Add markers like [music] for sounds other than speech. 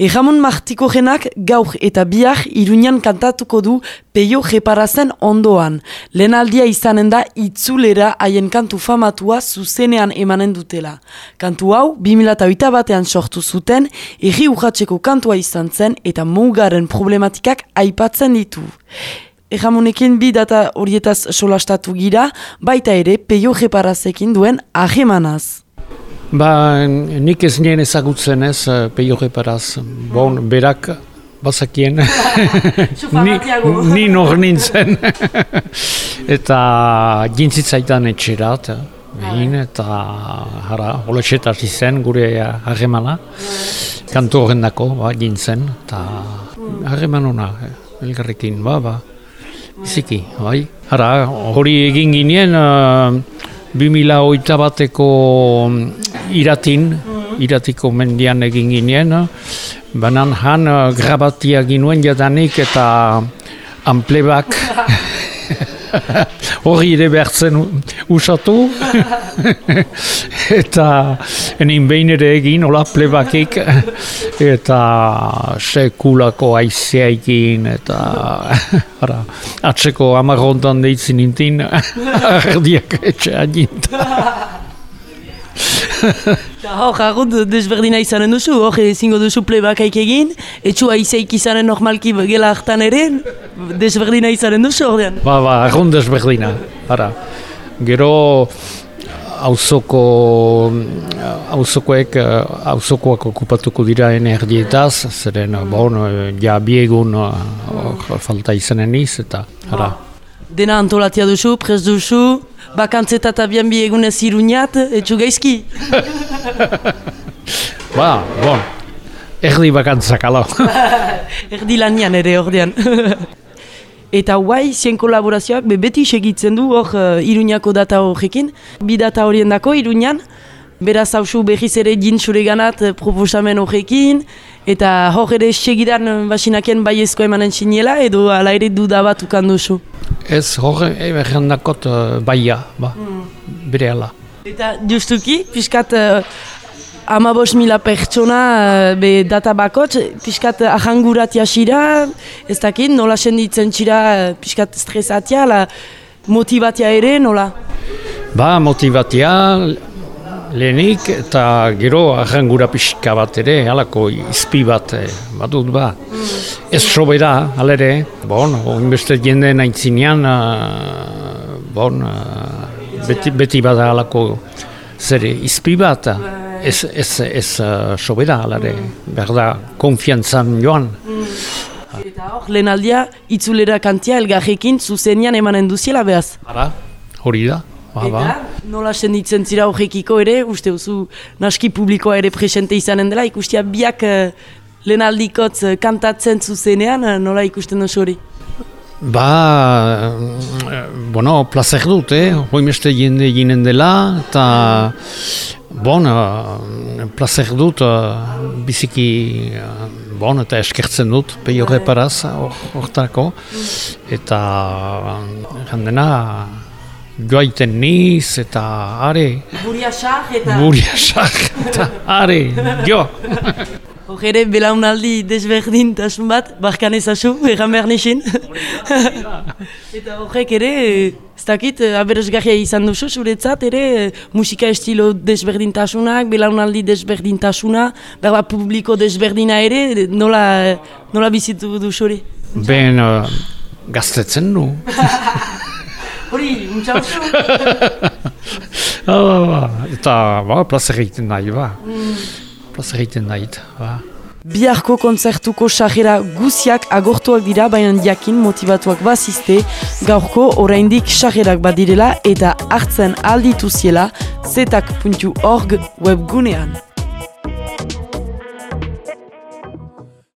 Egamon Martiko jenak gaur eta biak irunian kantatuko du peio jeparazen ondoan. Lehenaldia izanen da itzulera haien kantu famatua zuzenean emanen dutela. Kantu hau, 2008 batean sortu zuten, erri urratxeko kantua izan zen eta mugaren problematikak aipatzen ditu. Egamonekin bi data horietaz solastatu gira, baita ere peio jeparazekin duen ahemanaz. Ba, nik ez nien ezagutzen ez, eh, peio reparaz. Bon, berak, bazakien, [laughs] ni, ni nor nintzen. [laughs] eta jintzitzaitan etxerat, behin, eta hara, holetxetat izen, gure harremana. Kantu horren dako, ba, jintzen, eta harreman hona, elgarrekin, ba, ba. Iziki, bai. Hara, hori egin ginen, uh, 2008 bateko iratin, iratiko mendian egin ginen, banan han uh, grabatia ginuen jadanik eta amplebak [laughs] hori ere behartzen usatu. [laughs] Eta enin behin ere egin hola plebakik. Eta sekulako aizea egin eta [laughs] ara, atzeko amarrontan deitzen nintin ardiak etxea [laughs] Hor, jarrut desberdina izanen duzu, hor ezingo duzu plebakaik egin, etxua izaik izanen normalki gela hartan ere, desberdina izanen duzu ordean. Ba, ba, arrun desberdina, ara. Gero, hauzoko, hauzokoek, hauzokoak okupatuko dira energietaz, zeren, bon, ja biegun falta izanen iz, eta, ara. Dena antolatia duzu, prez duzu, bakantzeta eta bian bi egunez iruñat, etxu gaizki? [laughs] ba, bon, erdi bakantzak alo. [laughs] erdi lanian ere ordean. [laughs] Eta guai, zien kolaborazioak be beti segitzen du hor uh, iruñako data horrekin. Bi data horien dako iruñan, beraz hausu behiz ere jintzure ganat uh, proposamen horrekin. Eta hor ere segidan uh, basinaken bai ezko emanen sinela edo ala ere dudabat ukan duzu. Ez horre eberren dakot uh, baia, ba, mm. bere ala. Eta justuki, piskat uh, amabos mila pertsona uh, be data bakot, piskat uh, ahangurat jasira, ez dakit, nola senditzen txira uh, piskat stresatia, la motivatia ere, nola? Ba, motivatia, lehenik eta gero ahangura pixka bat ere, halako izpi bat eh, badut ba. Mm. Ez sobera, alere, bon, beste jende naintzinean, uh, bon, uh, beti, beti bada halako zere izpi bat, ez, ez, ez uh, sobera, alere, behar da, konfiantzan joan. Mm. Eta hor, lehen aldia, itzulera kantia elgarrekin zuzenian emanen duziela behaz? Hala, hori da. Ba, ba. Eta nola senditzen zira horrekiko ere, uste duzu naski publikoa ere presente izanen dela, ikustia biak uh, lehen aldikotz uh, kantatzen zuzenean, uh, nola ikusten duzu hori? Ba, bueno, placer dut, eh? hoi meste jende ginen dela, eta bon, placer dut, biziki, bon, eta eskertzen dut, peio reparaz, hortako, eta jandena, joaiten niz eta are. Buria xar eta... Buria xar eta are, jo. Hogere belaunaldi desberdintasun bat, barkan ezazu, egan behar nixin. eta horrek ere, ez dakit, aberosgarria izan duzu, zuretzat ere, musika estilo desberdintasunak, belaunaldi desberdintasuna, berba publiko desberdina ere, nola, nola bizitu duzu hori? Ben, uh, gaztetzen nu. [laughs] Hori, untsa oso? Eta, ba, plazer egiten nahi, ba. Mm. Plazer egiten nahi, ba. Biharko kontzertuko sajera guziak agortuak dira, baina jakin motivatuak bazizte, gaurko oraindik sajerak badirela eta hartzen alditu ziela zetak.org webgunean.